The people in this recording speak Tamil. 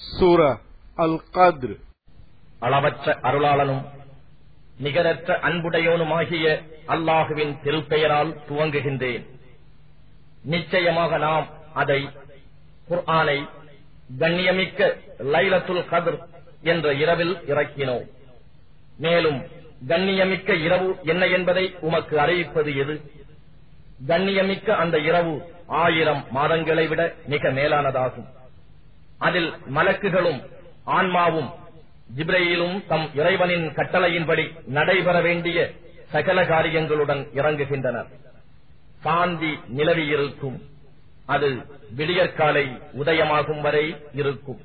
சூரா அல் கத்ர் அளவற்ற அருளாளனும் நிகரற்ற அன்புடையோனுமாகிய அல்லாஹுவின் திருப்பெயரால் துவங்குகின்றேன். நிச்சயமாக நாம் அதை குர்ஆனை கண்ணியமிக்க லைலத்துல் கதிர் என்ற இரவில் இறக்கினோம். மேலும் கண்ணியமிக்க இரவு என்ன என்பதை உமக்கு அறிவிப்பது எது? கண்ணியமிக்க அந்த இரவு ஆயிரம் மாதங்களை விட மிக மேலானதாகும். அதில் மலக்குகளும் ஆன்மாவும் ஜிப்ரையிலும் தம் இறைவனின் கட்டளையின்படி நடைபெற வேண்டிய சகல காரியங்களுடன் இறங்குகின்றனர். சாந்தி நிலவியிருக்கும் அது விடியற்காலை உதயமாகும் வரை இருக்கும்.